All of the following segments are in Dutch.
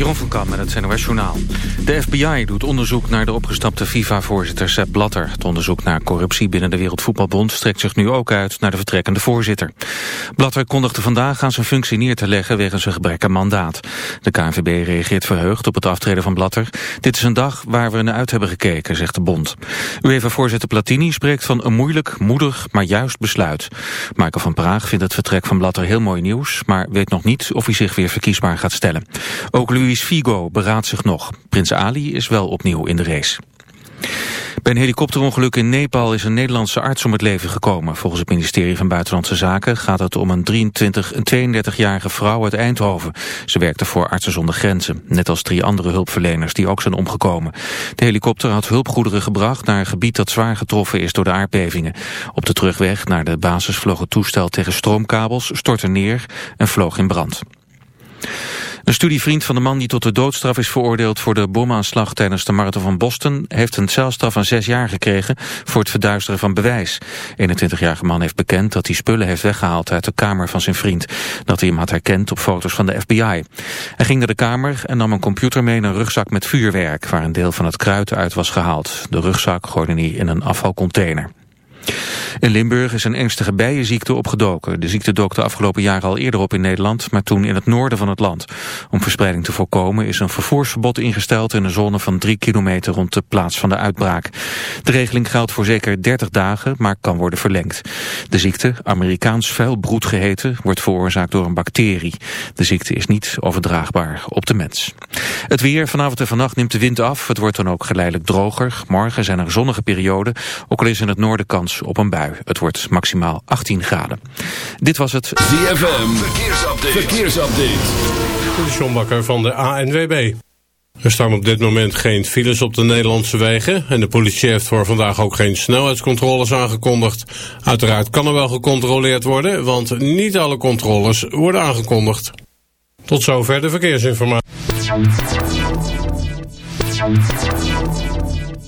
Jeroen van Kam met het NOS Journaal. De FBI doet onderzoek naar de opgestapte FIFA-voorzitter Sepp Blatter. Het onderzoek naar corruptie binnen de Wereldvoetbalbond... strekt zich nu ook uit naar de vertrekkende voorzitter. Blatter kondigde vandaag aan zijn functie neer te leggen... wegens een gebrek aan mandaat. De KNVB reageert verheugd op het aftreden van Blatter. Dit is een dag waar we naar uit hebben gekeken, zegt de bond. UEFA-voorzitter Platini spreekt van een moeilijk, moedig... maar juist besluit. Michael van Praag vindt het vertrek van Blatter heel mooi nieuws... maar weet nog niet of hij zich weer verkiesbaar gaat stellen. Ook Figo beraadt zich nog. Prins Ali is wel opnieuw in de race. Bij een helikopterongeluk in Nepal is een Nederlandse arts om het leven gekomen. Volgens het ministerie van Buitenlandse Zaken gaat het om een 23, een 32-jarige vrouw uit Eindhoven. Ze werkte voor Artsen zonder Grenzen, net als drie andere hulpverleners die ook zijn omgekomen. De helikopter had hulpgoederen gebracht naar een gebied dat zwaar getroffen is door de aardbevingen. Op de terugweg naar de basis vloog het toestel tegen stroomkabels, stortte neer en vloog in brand. Een studievriend van de man die tot de doodstraf is veroordeeld voor de bomaanslag tijdens de marathon van Boston heeft een celstraf van zes jaar gekregen voor het verduisteren van bewijs. 21-jarige man heeft bekend dat hij spullen heeft weggehaald uit de kamer van zijn vriend. Dat hij hem had herkend op foto's van de FBI. Hij ging naar de kamer en nam een computer mee in een rugzak met vuurwerk waar een deel van het kruid uit was gehaald. De rugzak gooide hij in een afvalcontainer. In Limburg is een ernstige bijenziekte opgedoken. De ziekte dook de afgelopen jaren al eerder op in Nederland, maar toen in het noorden van het land. Om verspreiding te voorkomen is een vervoersverbod ingesteld in een zone van drie kilometer rond de plaats van de uitbraak. De regeling geldt voor zeker 30 dagen, maar kan worden verlengd. De ziekte, Amerikaans vuilbroed geheten, wordt veroorzaakt door een bacterie. De ziekte is niet overdraagbaar op de mens. Het weer, vanavond en vannacht neemt de wind af. Het wordt dan ook geleidelijk droger. Morgen zijn er zonnige perioden, ook al is in het noorden kans op een bui. Het wordt maximaal 18 graden. Dit was het ZFM. Verkeersupdate. Verkeersupdate. De Sjombakker van de ANWB. Er staan op dit moment geen files op de Nederlandse wegen en de politie heeft voor vandaag ook geen snelheidscontroles aangekondigd. Uiteraard kan er wel gecontroleerd worden, want niet alle controles worden aangekondigd. Tot zover de verkeersinformatie.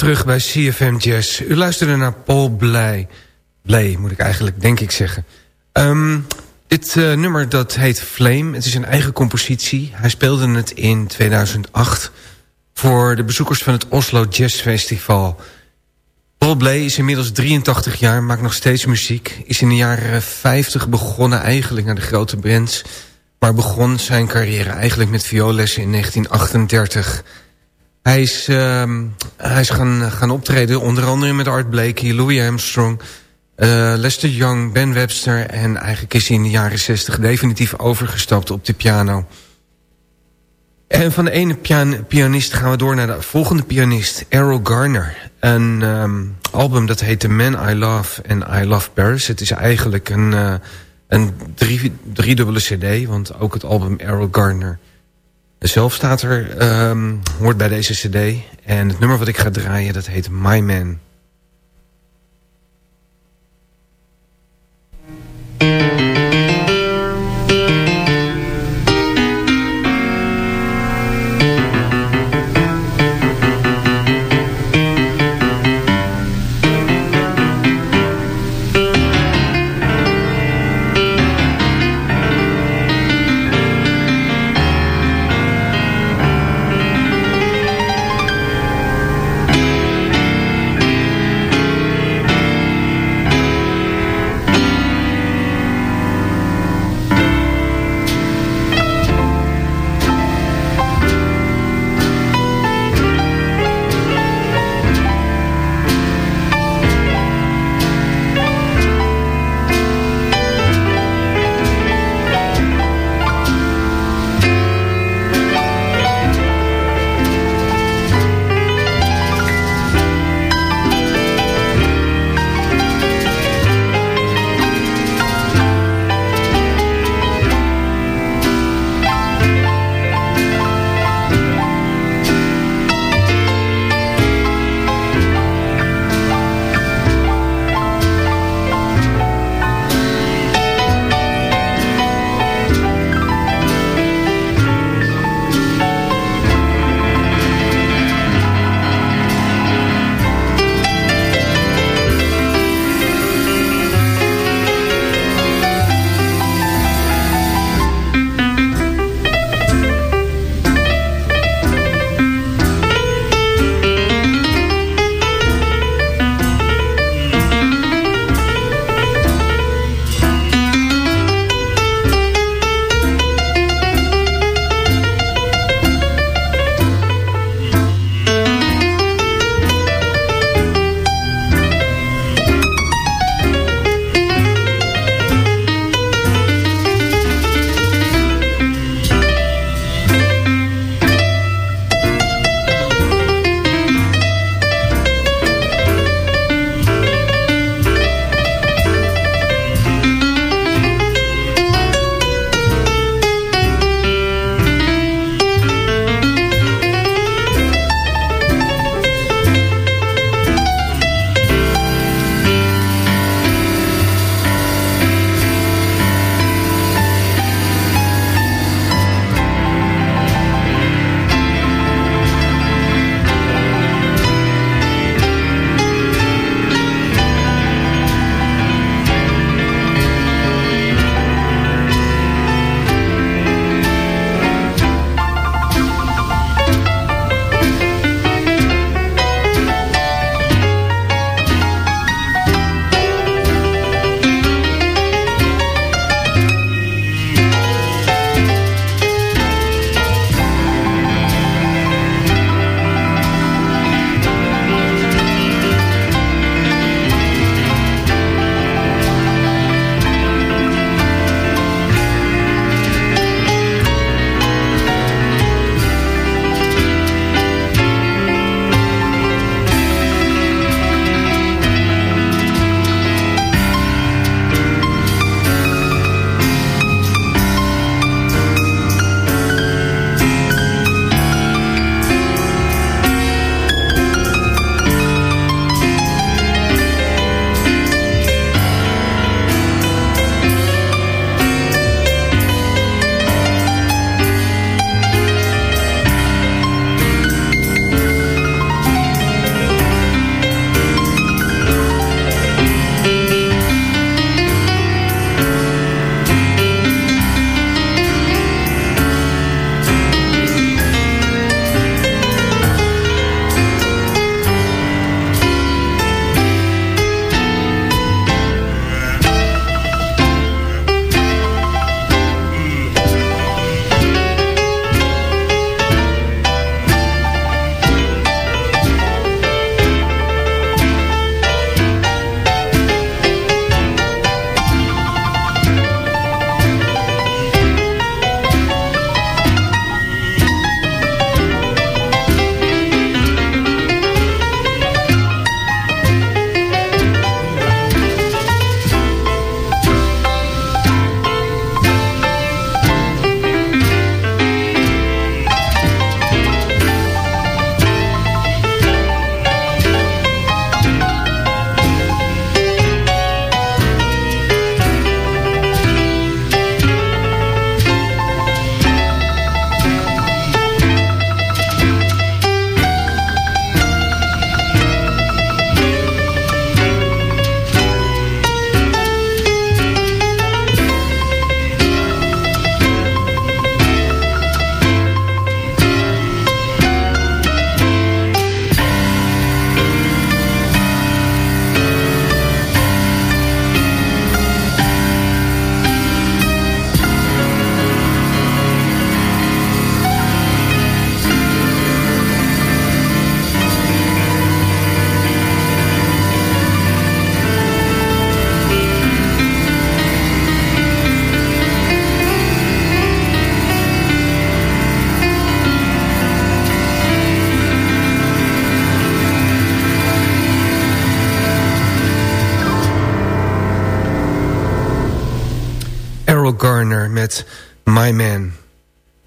Terug bij CFM Jazz. U luisterde naar Paul Blij. Blij moet ik eigenlijk, denk ik zeggen. Um, dit uh, nummer dat heet Flame. Het is een eigen compositie. Hij speelde het in 2008 voor de bezoekers van het Oslo Jazz Festival. Paul Blay is inmiddels 83 jaar, maakt nog steeds muziek. Is in de jaren 50 begonnen eigenlijk naar de grote bands... maar begon zijn carrière eigenlijk met vioollessen in 1938... Hij is, uh, hij is gaan, gaan optreden, onder andere met Art Blakey, Louis Armstrong... Uh, Lester Young, Ben Webster en eigenlijk is hij in de jaren 60 definitief overgestapt op de piano. En van de ene pian pianist gaan we door naar de volgende pianist, Errol Garner. Een um, album dat heet The Man I Love and I Love Paris. Het is eigenlijk een, uh, een drie, driedubbele cd, want ook het album Errol Garner zelf staat er, um, hoort bij deze cd. En het nummer wat ik ga draaien, dat heet My Man. Garner met My Man.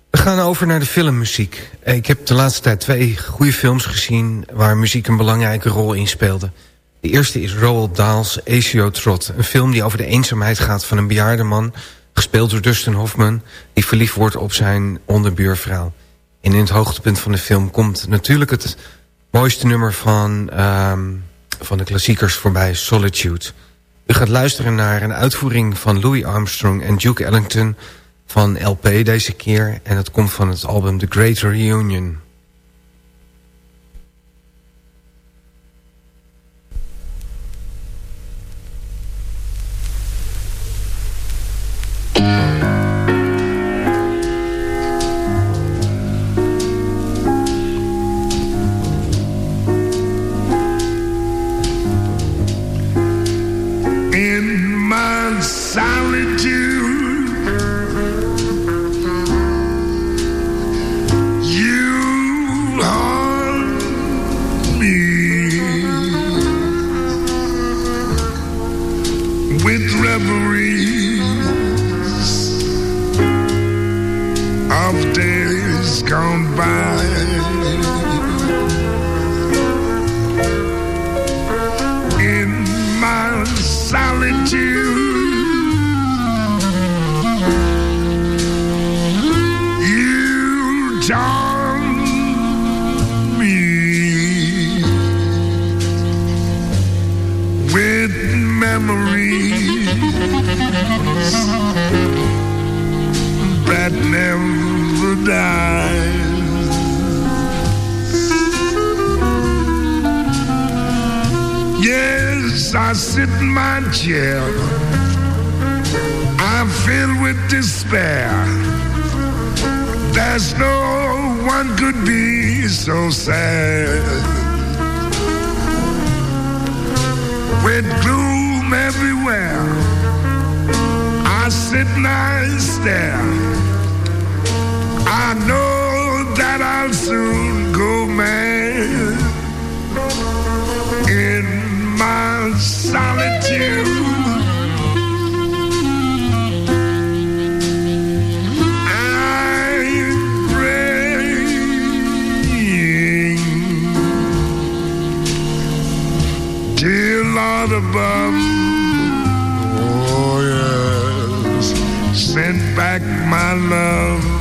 We gaan over naar de filmmuziek. Ik heb de laatste tijd twee goede films gezien... waar muziek een belangrijke rol in speelde. De eerste is Roald Dahl's Acio Trot. Een film die over de eenzaamheid gaat van een bejaarde man... gespeeld door Dustin Hoffman... die verliefd wordt op zijn onderbuurvrouw. En in het hoogtepunt van de film komt natuurlijk het mooiste nummer van, um, van de klassiekers voorbij... Solitude. U gaat luisteren naar een uitvoering van Louis Armstrong en Duke Ellington van LP deze keer. En het komt van het album The Great Reunion. Yes, I sit in my chair. I'm filled with despair. There's no one could be so sad. With gloom everywhere, I sit and I stare I know that I'll soon go mad in my solitude. Lord above, oh yes, send back my love.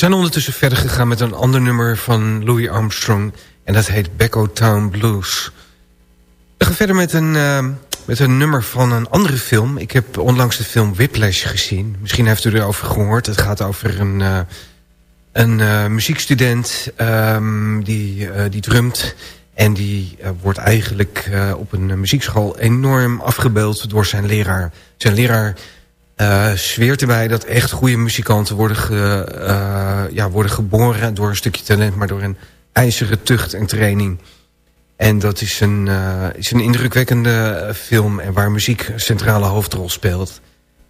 Zijn ondertussen verder gegaan met een ander nummer van Louis Armstrong. En dat heet Becko Town Blues. We gaan verder met een, uh, met een nummer van een andere film. Ik heb onlangs de film Whiplash gezien. Misschien heeft u erover gehoord. Het gaat over een, uh, een uh, muziekstudent um, die, die drumt. En die wordt eigenlijk op een muziekschool enorm afgebeeld door zijn leraar. Zijn leraar... Uh, zweert erbij dat echt goede muzikanten worden, ge, uh, ja, worden geboren door een stukje talent, maar door een ijzeren tucht en training. En dat is een, uh, is een indrukwekkende film en waar muziek een centrale hoofdrol speelt.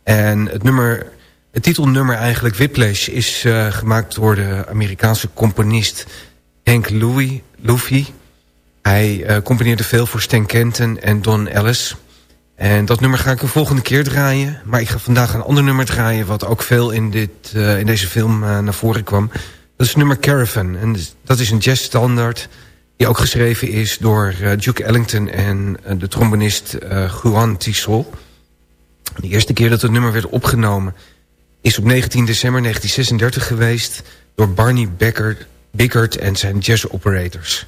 En het nummer, het titelnummer eigenlijk Whiplash is gemaakt door de Amerikaanse componist Hank Louis, Luffy. Hij componeerde veel voor Stan Kenton en Don Ellis. En dat nummer ga ik de volgende keer draaien. Maar ik ga vandaag een ander nummer draaien... wat ook veel in, dit, uh, in deze film uh, naar voren kwam. Dat is nummer Caravan. En dat is een jazzstandaard... die ook geschreven is door uh, Duke Ellington... en de trombonist Juan Tisol. De eerste keer dat het nummer werd opgenomen... is op 19 december 1936 geweest... door Barney Bickert en zijn jazz operators...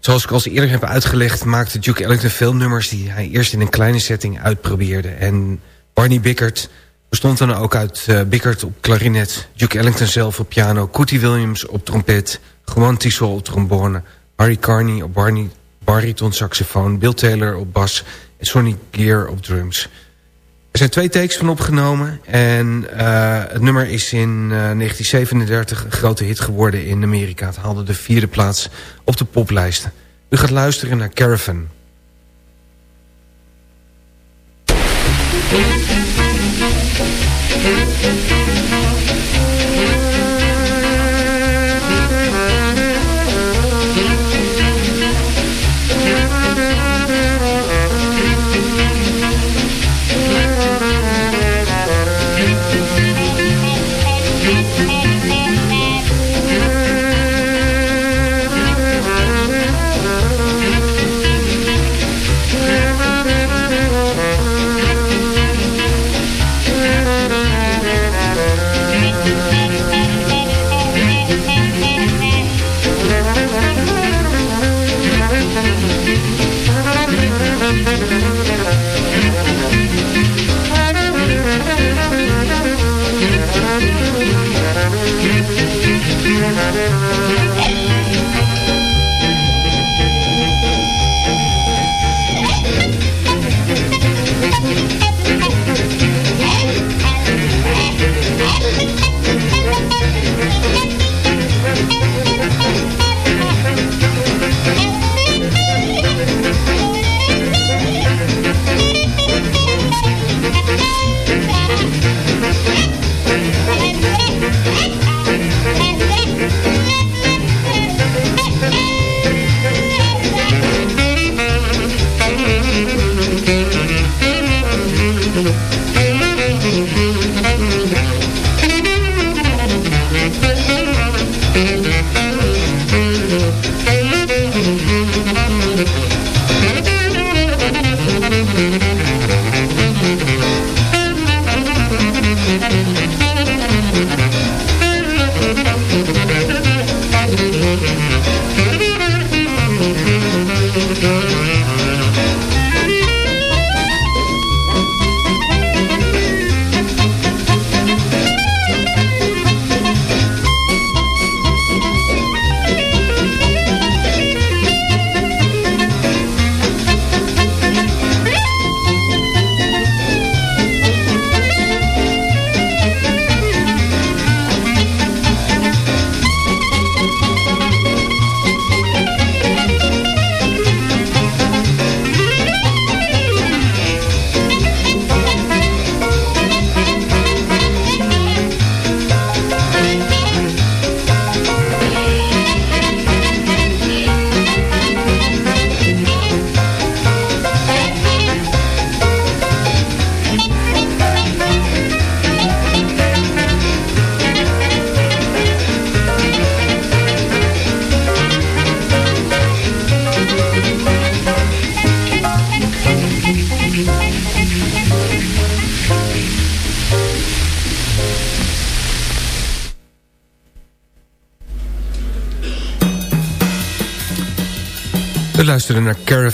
Zoals ik al eerder heb uitgelegd... maakte Duke Ellington veel nummers... die hij eerst in een kleine setting uitprobeerde. En Barney Bickert bestond dan ook uit uh, Bickert op klarinet... Duke Ellington zelf op piano... Cootie Williams op trompet... Juan Tisol op trombone... Harry Carney op Barney, bariton saxofoon... Bill Taylor op bas... en Sonny Gear op drums. Er zijn twee takes van opgenomen... en uh, het nummer is in uh, 1937 een grote hit geworden in Amerika. Het haalde de vierde plaats op de poplijsten. U gaat luisteren naar Caravan.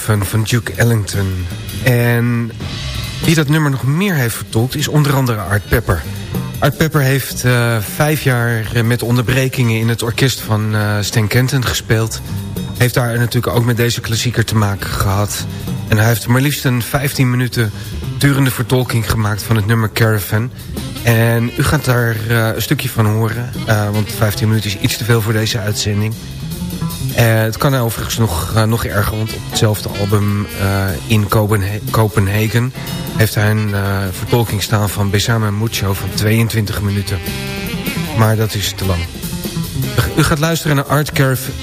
Van Duke Ellington. En wie dat nummer nog meer heeft vertolkt is onder andere Art Pepper. Art Pepper heeft uh, vijf jaar met onderbrekingen in het orkest van uh, Stan Kenton gespeeld. Heeft daar natuurlijk ook met deze klassieker te maken gehad. En hij heeft maar liefst een 15 minuten durende vertolking gemaakt van het nummer Caravan. En u gaat daar een stukje van horen, want 15 minuten is iets te veel voor deze uitzending. Uh, het kan overigens nog, uh, nog erger, want op hetzelfde album uh, in Kopenhagen... heeft hij een vertolking staan van Besame Mucho van 22 minuten. Maar dat is te lang. U gaat luisteren naar Art,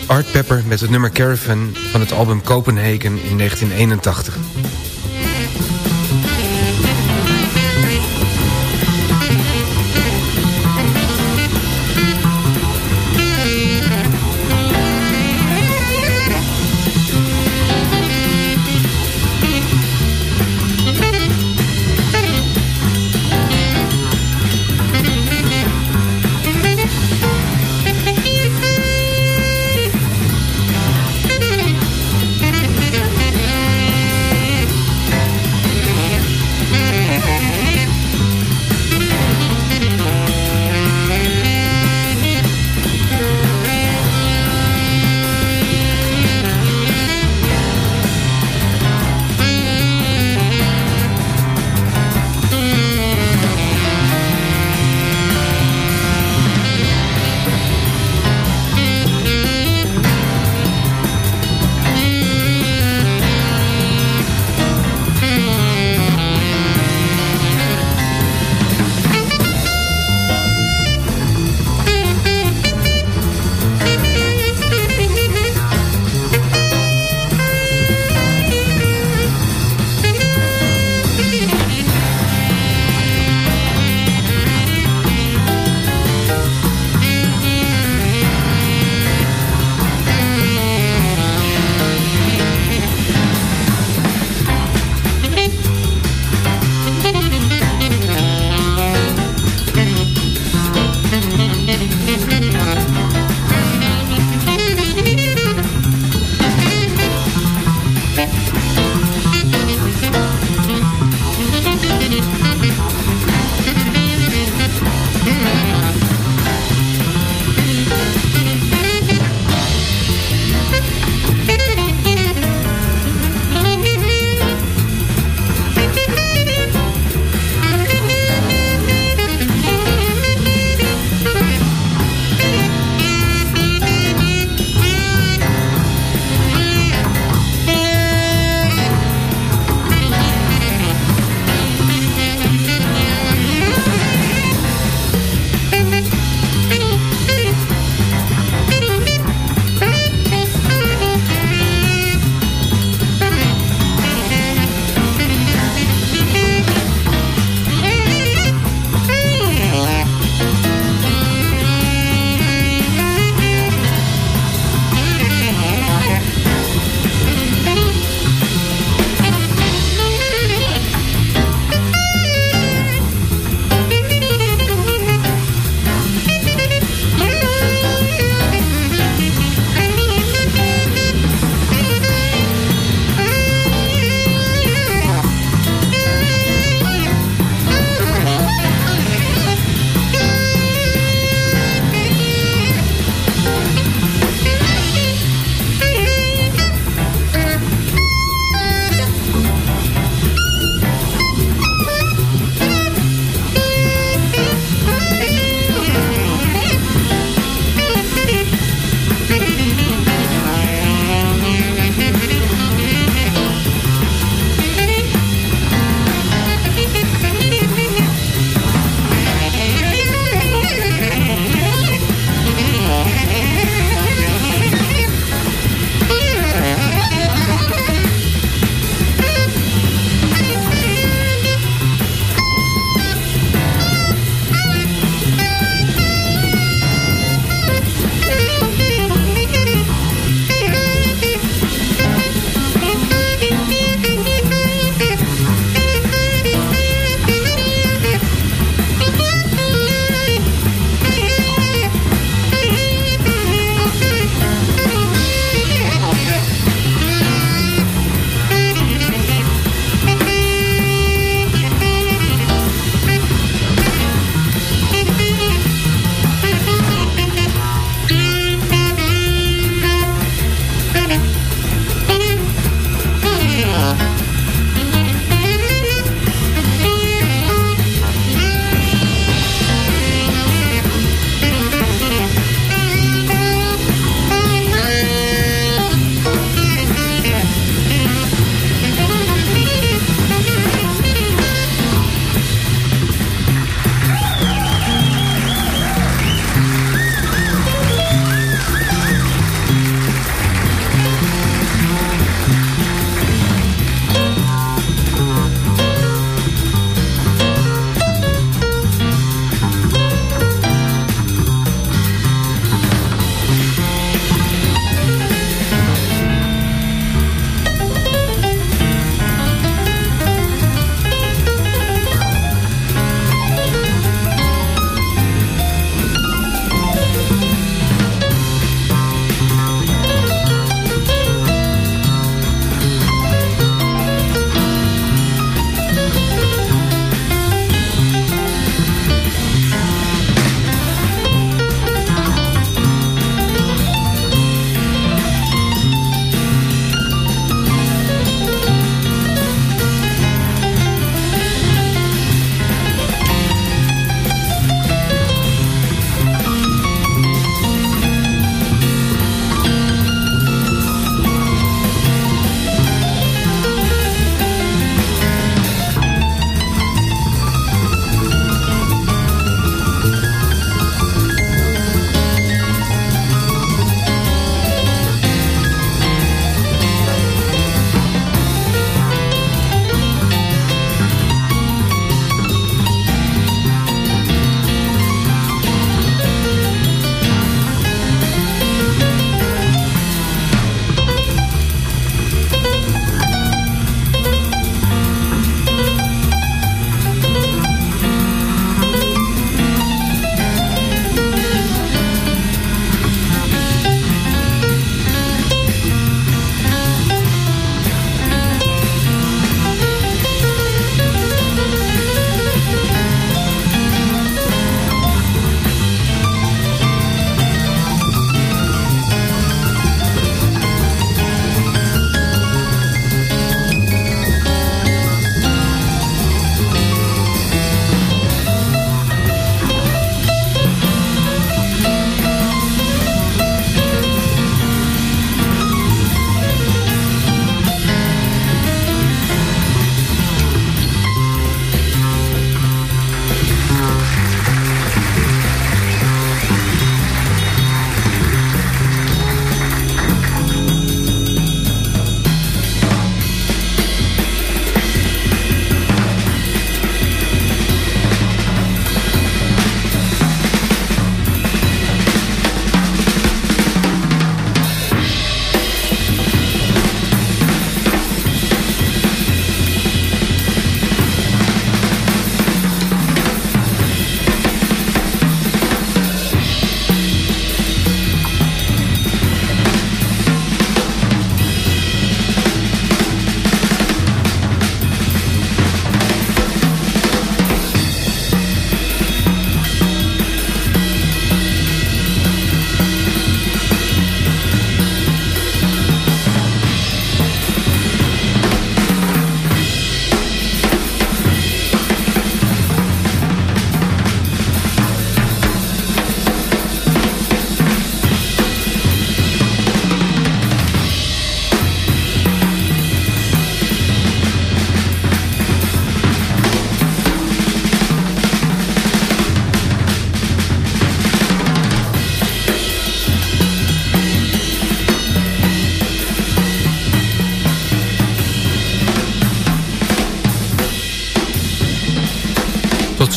Art Pepper met het nummer Caravan van het album Copenhagen in 1981.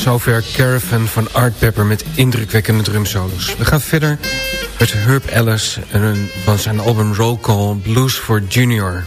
Zover Caravan van Art Pepper met indrukwekkende drumsolos. We gaan verder met Herb Ellis en van zijn album Roll Call Blues for Junior.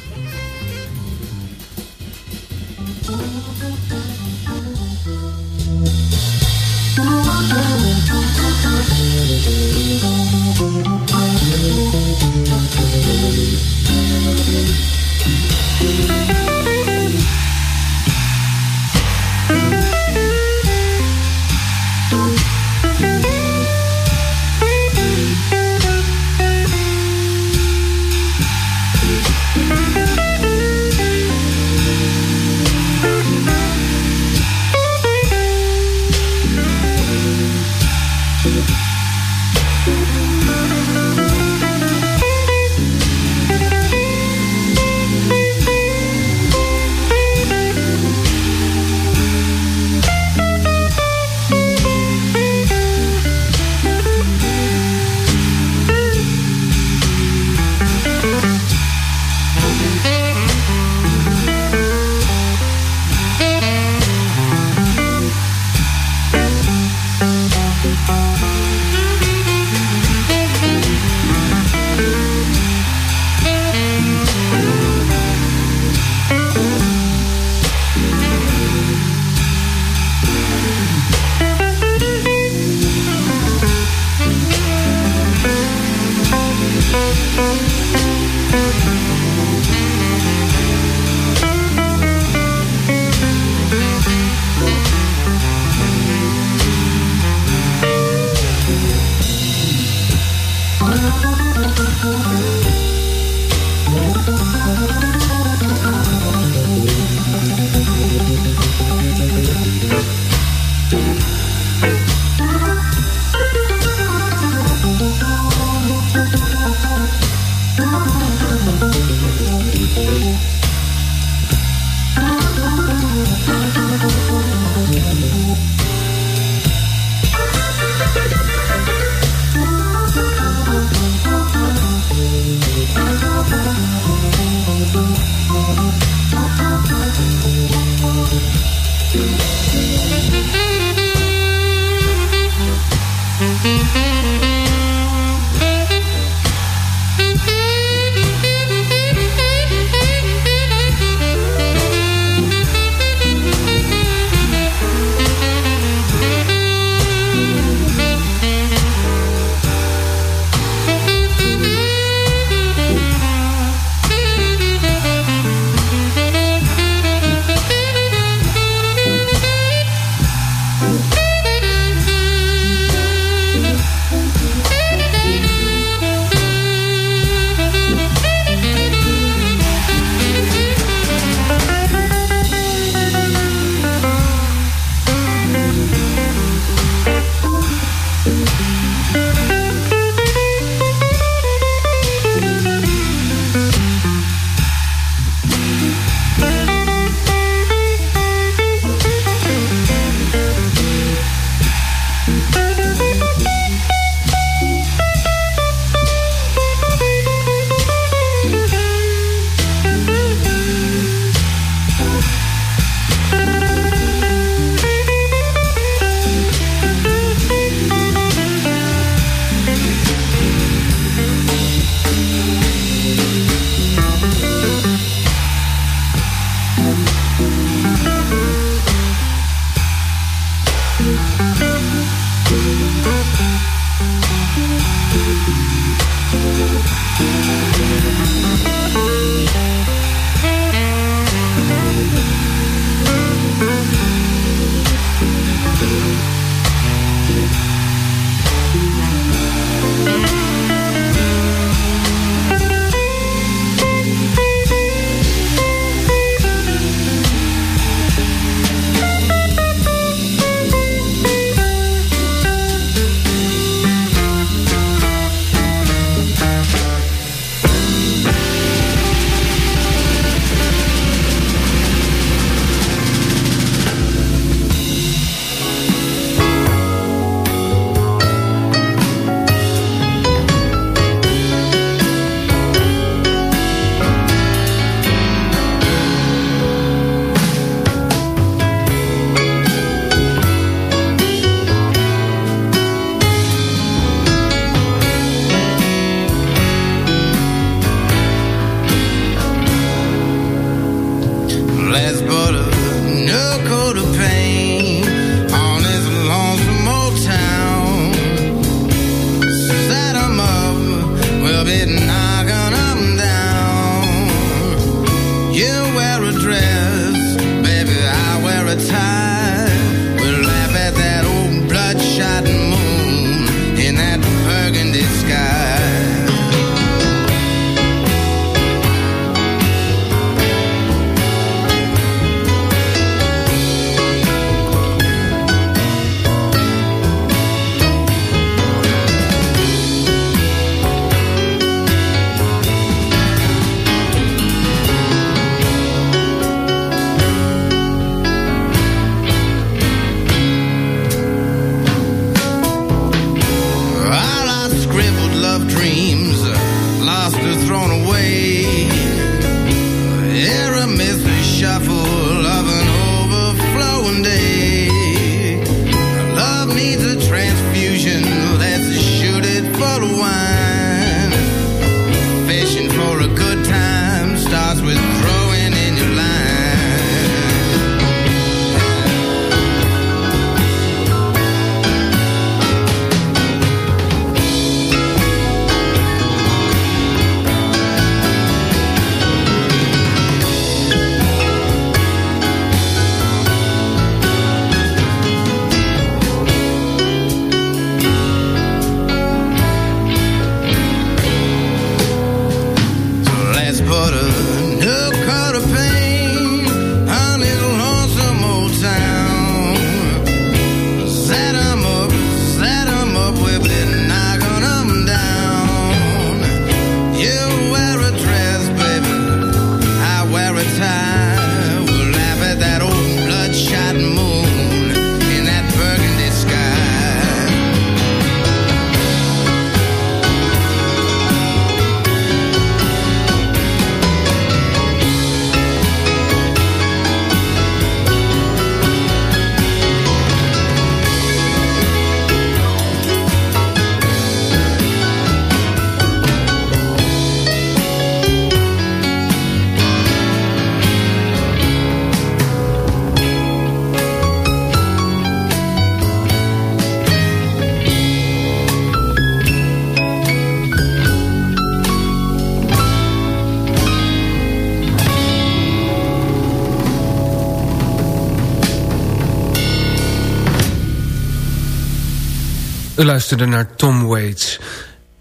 U luisterde naar Tom Waits.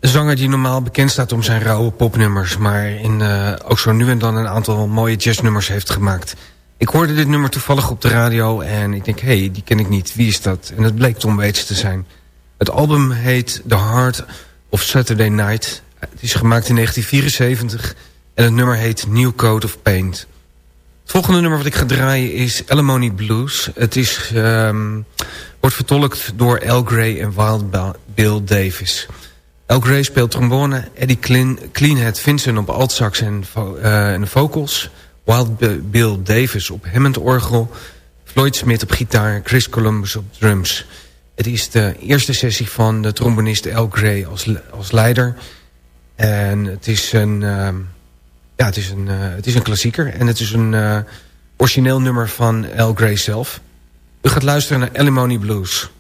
Een zanger die normaal bekend staat om zijn rauwe popnummers... maar in, uh, ook zo nu en dan een aantal mooie jazznummers heeft gemaakt. Ik hoorde dit nummer toevallig op de radio en ik denk... hé, hey, die ken ik niet, wie is dat? En het bleek Tom Waits te zijn. Het album heet The Heart of Saturday Night. Het is gemaakt in 1974 en het nummer heet New Coat of Paint. Het volgende nummer wat ik ga draaien is Alimony Blues. Het is... Um, wordt vertolkt door Al Gray en Wild Bill Davis. Al Gray speelt trombone, Eddie Clean, Cleanhead Vincent op altsax en, uh, en vocals... Wild Bill Davis op Hammond-orgel... Floyd Smith op gitaar, Chris Columbus op drums. Het is de eerste sessie van de trombonist Al Gray als, als leider. En het is een, uh, ja, het is een, uh, het is een klassieker. En het is een uh, origineel nummer van Al Gray zelf... U gaat luisteren naar Alimony Blues.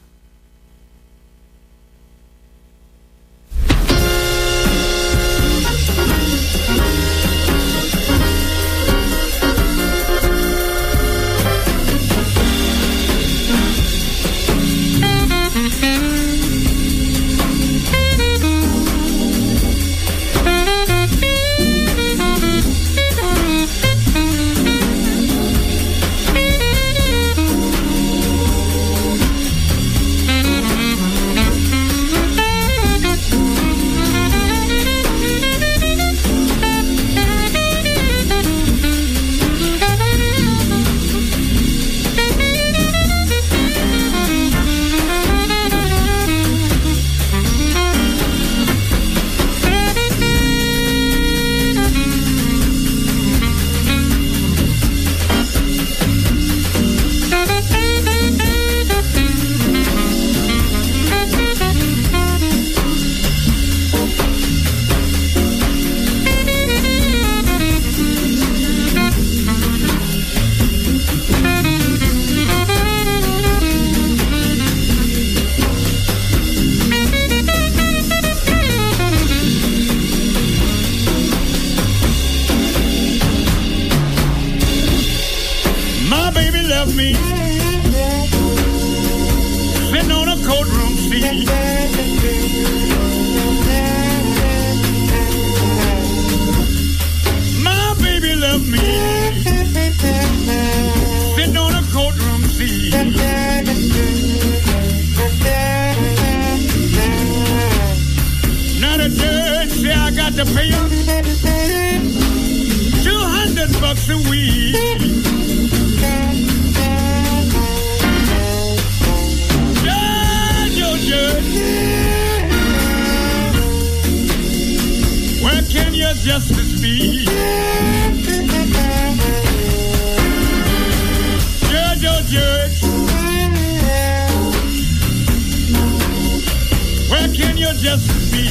Can you just be?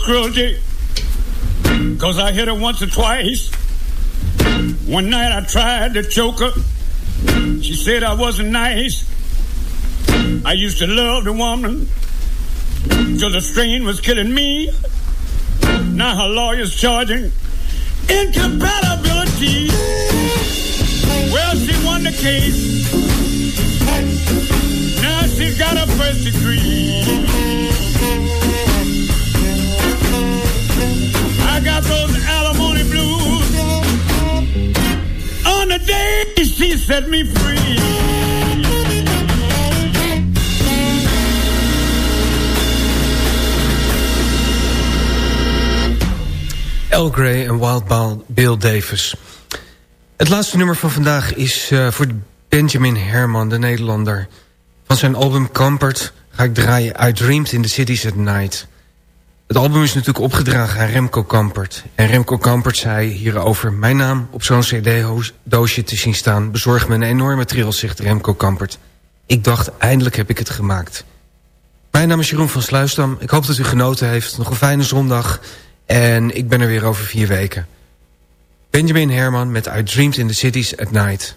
Cruelty because I hit her once or twice. One night I tried to choke her. She said I wasn't nice. I used to love the woman till the strain was killing me. Now her lawyer's charging incompatibility. Well, she won the case. Now she's got a first degree. Blues on the day she set me free. Al Grey en Wild Bill Davis. Het laatste nummer van vandaag is eh, voor Benjamin Herman, de Nederlander. Van zijn album Comfort ga ik draaien I Dreamed in the Cities at Night. Het album is natuurlijk opgedragen aan Remco Kampert. En Remco Kampert zei hierover... mijn naam op zo'n cd-doosje te zien staan... bezorgt me een enorme trill, zegt Remco Kampert. Ik dacht, eindelijk heb ik het gemaakt. Mijn naam is Jeroen van Sluisdam. Ik hoop dat u genoten heeft. Nog een fijne zondag. En ik ben er weer over vier weken. Benjamin Herman met I Dreamed in the Cities at Night.